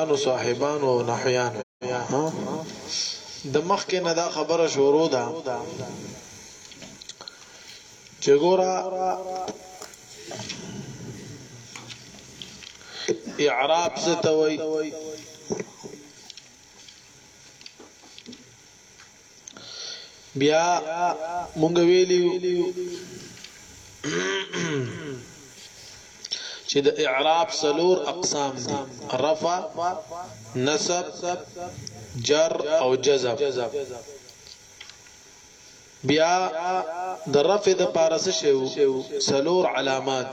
انو صاحبانو او نحیانو د مخکې نه دا خبره شروع ده چې ګورا اعراب څه ته وایي بیا مونږ ویلی چې د اعراب سلور اقسام دي رفع نصب جر او جزم بیا د رفع د پارس شو سلور علامات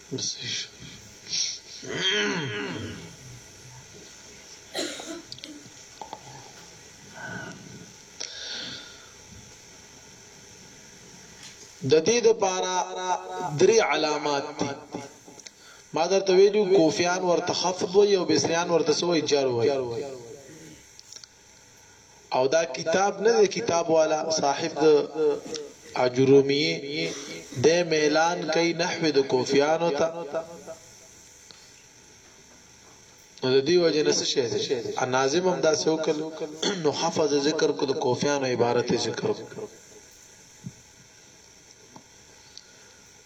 د دې د پارا درې علامات دي ما درته ویلو کوفیان ورته خفض وي او بصریان ورته سوې جر وي او دا کتاب نه دی کتاب والا صاحب د اجرومیه د میلان کوي نحوه د کوفیانو ته نو د دې وجه نه څه شي دي ناظم هم دا څه وکړ نو حفظ ذکر کو د کوفیانو عبارت ذکر کو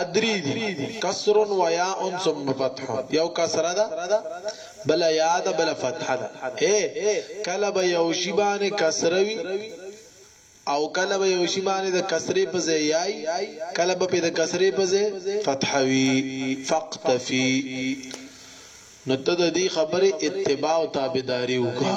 ادری دی کسر و یاء ثم فتح یو کسره ده بل یا ده بل فتح ده اے کله به یو شی باندې کسره وی او کله به یو شی باندې د کسرې په ځای یای کله به په د کسرې په ځای فتح وی فقتفی نو ته د دې خبره اتباع او تابعداري وکړه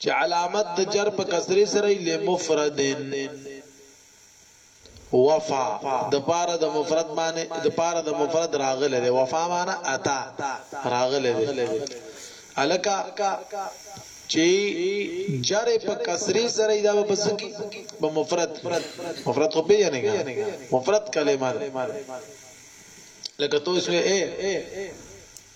چې علامت د جر په کسرې سره وي لمفرد وفا د پاره د مفرد معنی د پاره د مفرد راغله ده وفا معنی اتا راغله ده الکا چې جر په کسری سره دا په سکی په مفرد مفرد خو پیژنې مفرد کلمه لکه تو اسمه اے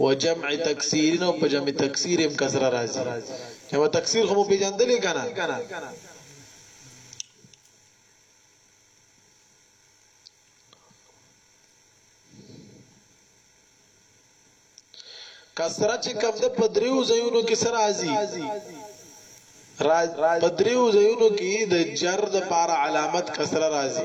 و جمع تکسیرین او په جمع تکسیر هم کسره راځي جمع تکسیر خو مو پیژندلې کنه کسره چې کم ده په دریو ځایونو کې سره راځي په دریو ځایونو کې د جر د پاره علامت کسره راځي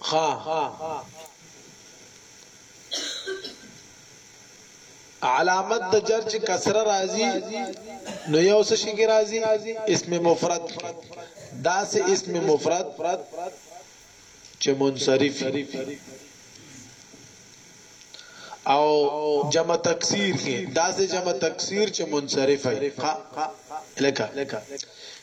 خا علامت د جر چې کسره راځي نو یو څه شي کې راځي اسم مفرد دا سه اسم مفرد چې منصرف او جمع تکثیر کې دا سه جمع تکثیر چې منصرف وي لکه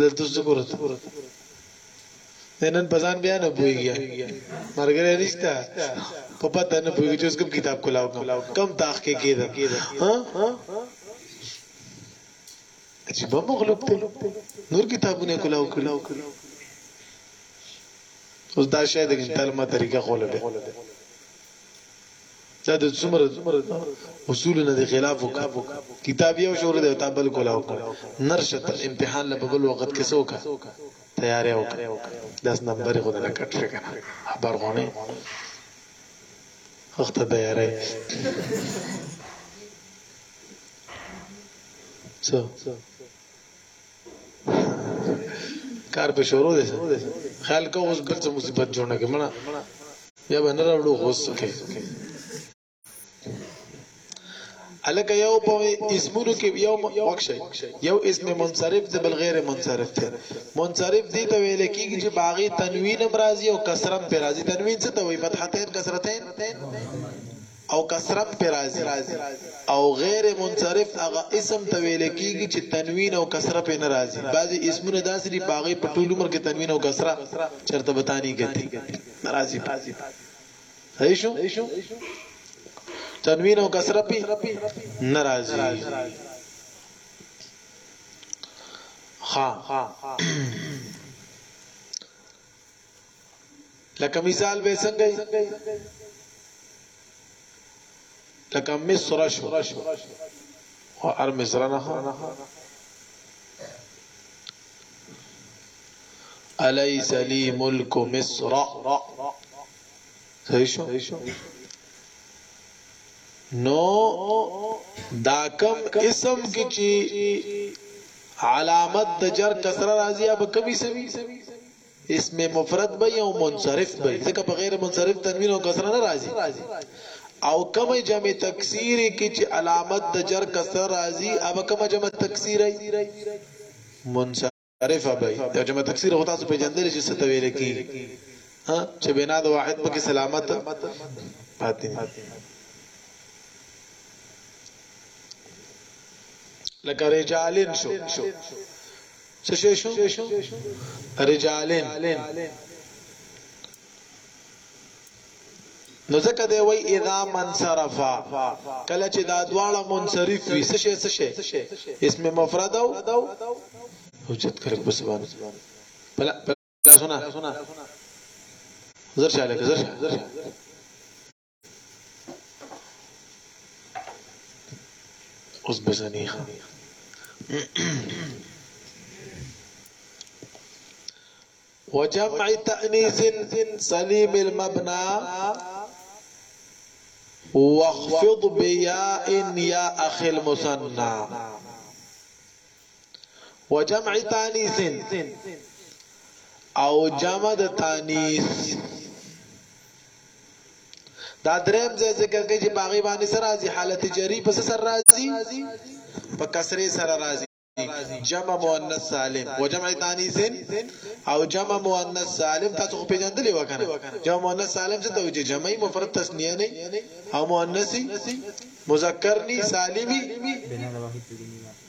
دلته څه ګورته نن بزان بیا نه پويږي مرګره نشتا په پته نه پويږي چې کوم کتاب کولاو کم تحقیق کیدا ها چې به مخلوق ته نور کتابونه کولاو کړی اوس دا شاید د تعلمه طریقه خوله ده چا د څومره اصول نه دی خلاف وکړ کتاب یو شور دی تا بل کولا وکړ نرشه تر امتحان له بل وخت کې سو کا تیارې وکړ داس نمبر خو نه کټ شي کنه خبر غونې وخت ته یارې څو کار په شروع دي خیال کو اوس بل څه مصیبت جوړ نه کمنه بیا به نه راوړو غوس کې الکه یو په اسمونو کې یو وکشه یو اسم منصرف دی بل غیر منصرف دی منصرف دی ته ویل کېږي چې باغی تنوین هم راځي او کسرم پر راځي تنوین څه ته وایي فتحتین کسرتین او کثرت پرې راځي او غیر منصرف هغه اسم ته ویل کیږي چې تنوین او کسره پرې نه راځي بعضي اسمونه داسې دي په هغوی په ټول عمر کې تنوین او کسره چرته به تاني ګتي نه راځي صحیح شو تنوین او کسره پی نه راځي ها لکه مثال به څنګه لکه مصر شو او ار مصر نه الیس لی ملک مصر صحیح شو نو دا کم اسم کی چی علامت د جر کسره راضیه به کمی سوی اسم مفرد به یو منصرف به ځکه په غیر منصرف تنوین او کسره نه راځي او کوم جمع تکسیر کی چې علامت د جر کسره راځي او کوم جمع تکسیر منصرف به یو جمع تکسیر هو تاسو په جندل چې څه ویل کی ها چې بنا د واحد پکې سلامت پاتې لکه رجالین شو څه شی شو؟ رجالین. نو ځکه دی وای اذا منصرفا کله چې دا دواړه منصرف وي څه شي څه شي اسم مفرد او اوجت کړه په سبان بلا بلا سنا زر چاله زر اوس بزنی وجمع تأنيث سليم المبنى واخفض بياء يا اخي المثنى و جمع تانیس او جمع د تانیس دا دریم ځای ذکر کوي چې باغی باندې سره راځي حالت جری پس سره راځي په کسره سره راځي جمع مؤنث سالم و جمع تانیث او جمع مؤنث سالم تاسو خو پیژندلې وکنه جمع مؤنث سالم څه ته وایي چې جمعي مفرد تسنیه نه او مؤنثي مذکر ني سالمي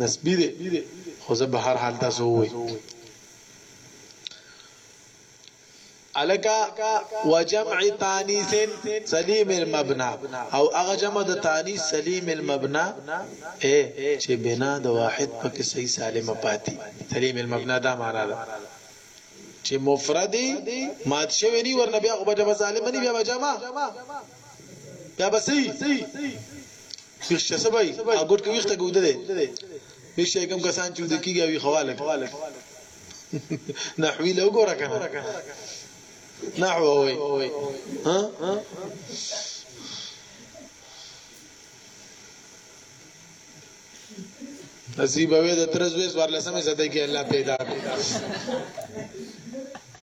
نسبی دی خو زه به هر حال تاسو وای الکا وجمع تانیث سلیم المبنا او هغه جمع د تانیث سلیم المبنا اے چې بنا د واحد پکې صحیح سالم پاتې سلیم المبنا دا معنا ده چې مفرد مات شوی نی ورنه بیا غو بجمع سالم نی بیا بجمع بیا به صحیح ویښ شه سبای او ګډ کې ویښته ګوده دی ویښ شه کوم کسان چې د کیږي وی خواله نحوی له وګوره کنه نحو وای ها نصیب وې د ترزوې سوار لسمه صدې کې الله پیدا کړ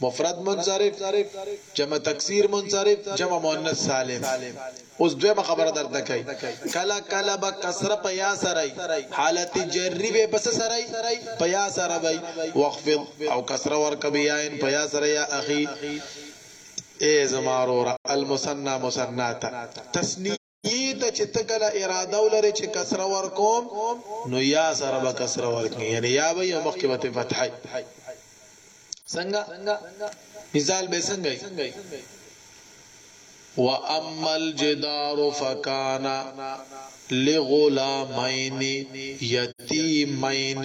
مفرد منصرف، جمع تکسیر منصرف، جمع مؤنث سالم. اوس دویمه خبره درته کوي، کله کله به کسره په یا سره وي، حالت جری به یې په څه سره وي؟ په یا سره به وي، واخفض، او کسره ورکړه بیاء په یا سره، یا اخي، ای زما وروره، المثنی مثنی ته، تثنیه. ای ته چې ته کله اراده ولرې چې کسره ورکوم نو یا سره به کسره ورکې یعنی یا به یو مخکې به فتحه څنګه مثال به څنګه و اما الجدار فکان لغلامین یتیمین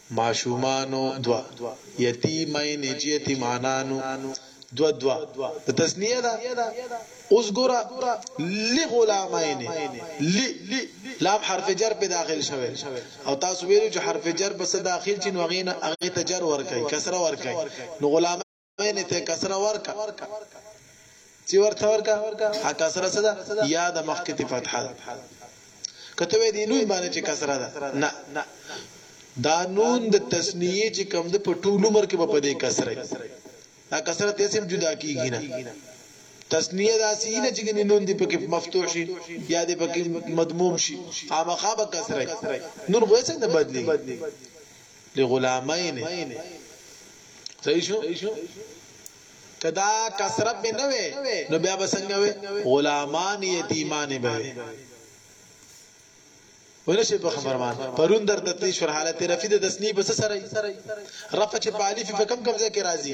ماشومانو دوه يتيمين چي يتيمانانو دوه دوه د تثنيه ده اوس ګوره لغلامين ل لام حرف جر په داخل شوه او تاسو ويلو چې حرف جر په څه داخل چې نو هغه نه هغه ته جر ورکړي کسره ورکړي نو غلام وینې ته کسره ورکا چې ورته ورکا ها کسره صدا یا د مخکې ته فتحه ده کته وې دی نون باندې چې کسره ده نه دا نون د تسنیه چې کم ده په ټول عمر کې په دې کسره دا کسره ته سم جدا کیږي نه تسنیه دا سینه چې ګنې نون دی پکې مفتوح شي یا دی پکې مضموم شي خامخا به کسره نون خو څنګه بدلی لغلامین صحیح شو کدا کثرت به نه وي نو بیا به څنګه وي غلامان یتیمان به وي ونشي په خبر مان پرون در د تیش پر حالت رفید د تسنی بس سره رفع چې بالف په کم کم ځای کې راځي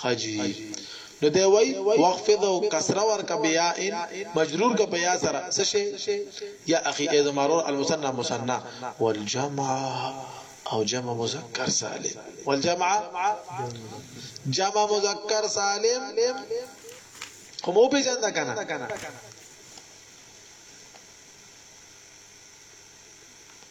ښه جی نو دی وای وخفض او کسره ورکه بیا ان مجرور که په یا سره څه شی یا اخی ای زما رور المثنى مثنى والجمع او جمع مذکر سالم والجمع جمع مذکر سالم خو مو پیژنده کنه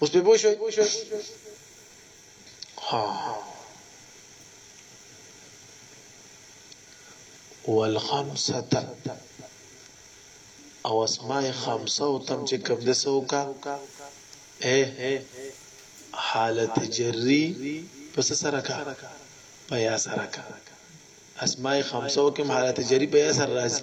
اوس به بو شوي ها والخمسه او اسماء خمسه او تم چې کم ده سوکا اے حالت جری پس سره کا پیا سره کا اسماء خمسه او کوم حالت جری پیا سره راځي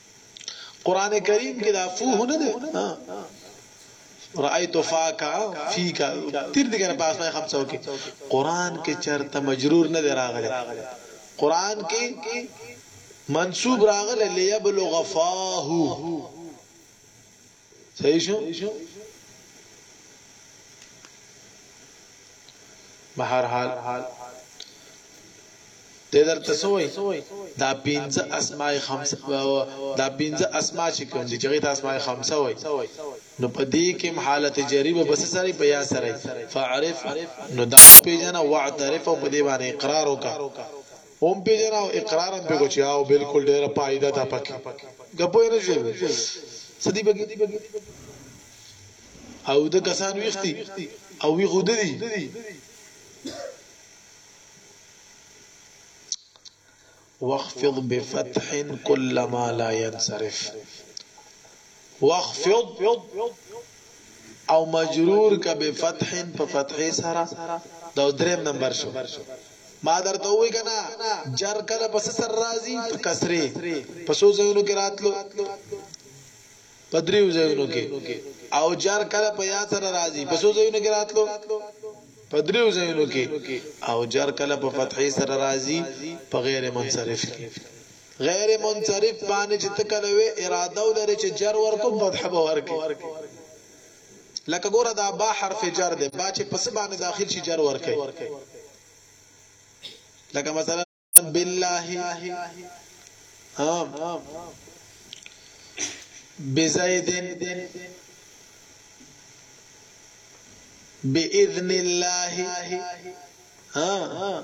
قران کریم کې دا فوه نه دی رأيت فاکا فیکا تیر دي کنه پاسه خمسو کې قران کې چرته مجرور نه دی راغلی قران کې منصوب راغله ليبلغ فاهو صحیح شو بهر حال د درته سوې دا پنځه اسماء خمسه دا پنځه اسماء چې کوم دي چې غي تاسو اسماء خمسه وای نو په دې کې حالت جریب بس سره په یا سره فعرف نو دا پیژنه واعترف او په دې باندې اقرار وکړه هم پیژنه او اقرار هم پې کو چی او بلکل ډیره پایده ده پکی که پوه نه شوی څه دی پکی او د کسان ویختی او وی خود دی واخفض بفتح كل ما لا ينصرف واخفض او مجرور که بفتح په فتحې سره دا دریم نمبر شو ما درته ووی کنه جر کله په سر راځي په کسره په سو ځایونو کې راتلو په دریو ځایونو کې او جر کله په یا سره راځي په سو ځایونو کې راتلو په دریو ځایونو کې او جر کله په فتحې سره راځي په غیر منصرف کې غیر منصرف باندې چې تکله وی اراده ولري چې جر ورکو فتح به ورکي لکه ګوره دا با حرف جر دی با چې پس باندې داخل شي جر ورکي لکه مثلا بالله ها بزيد باذن الله ها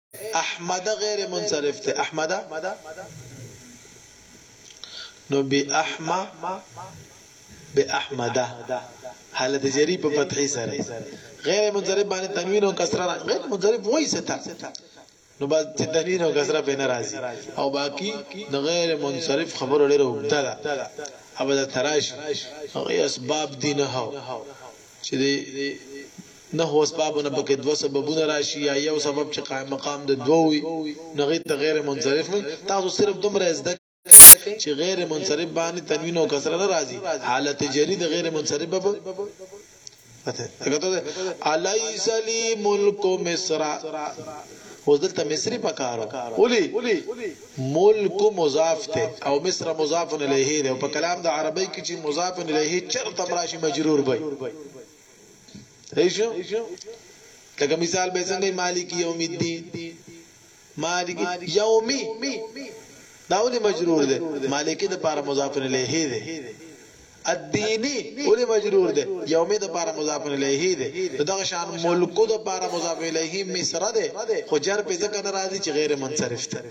احمد غیر منصرف ته احمد نو بی احما بی احمدا حالت جری په فتحې سره غیر منصرف باندې تنوین او کسره غیر منصرف وای ستا نو با چې تنوین او کسره به ناراضي او باقی د غیر منصرف خبرو ډیره وګدا ده ابدا تراش هغه اسباب دینه هو چې د نحو اسبابو نه پکې دوه سببونه راشي یا یو سبب چې قائم مقام د دوه وي نو هغه ته غیر منصرف وي تاسو صرف دومره زده کړئ چې غیر منصرف باندې تنوین او کسره نه راځي حالت جری د غیر منصرف به پته دغه الیس لی ملک مصر اوس دلته مصری پکارو ولي ملک مضاف دی او مصر مضاف الیه دی او په کلام د عربی کی چی مضاف الیه چرته هم راشی مجرور بی صحیح شو لکه مثال به څنګه مالک یوم الدین مالک یومی دا ولې مجرور دی مالکی د پاره مضاف الیه دی الدینی ولی مجرور ده یومی د پاره مضاف الیه ده دغه شان ملکو د پاره مضاف الیه مصر ده خو جر په ځکه ناراضی چې غیر منصرف ده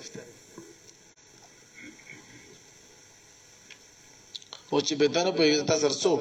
او چې به تر په تاسو سره څوک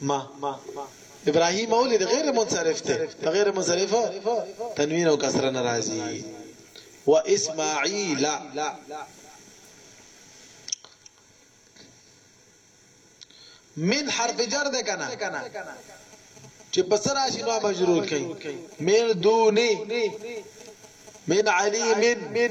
ما ابراهيم اولي غير منصرف ته غير منصرف تنوين او كسر نرازي واسماعيل من حرف جر ده کنه چې پس راشي نو مجرور کړي من دوني من علي من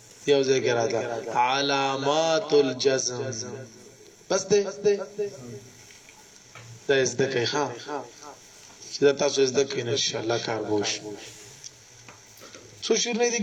یو ځای کې راځه علامات الجزم بس دې دا زده کوي ها چې دا تاسو زده کوي ان شاء الله کار به وشي څو شعرونه دي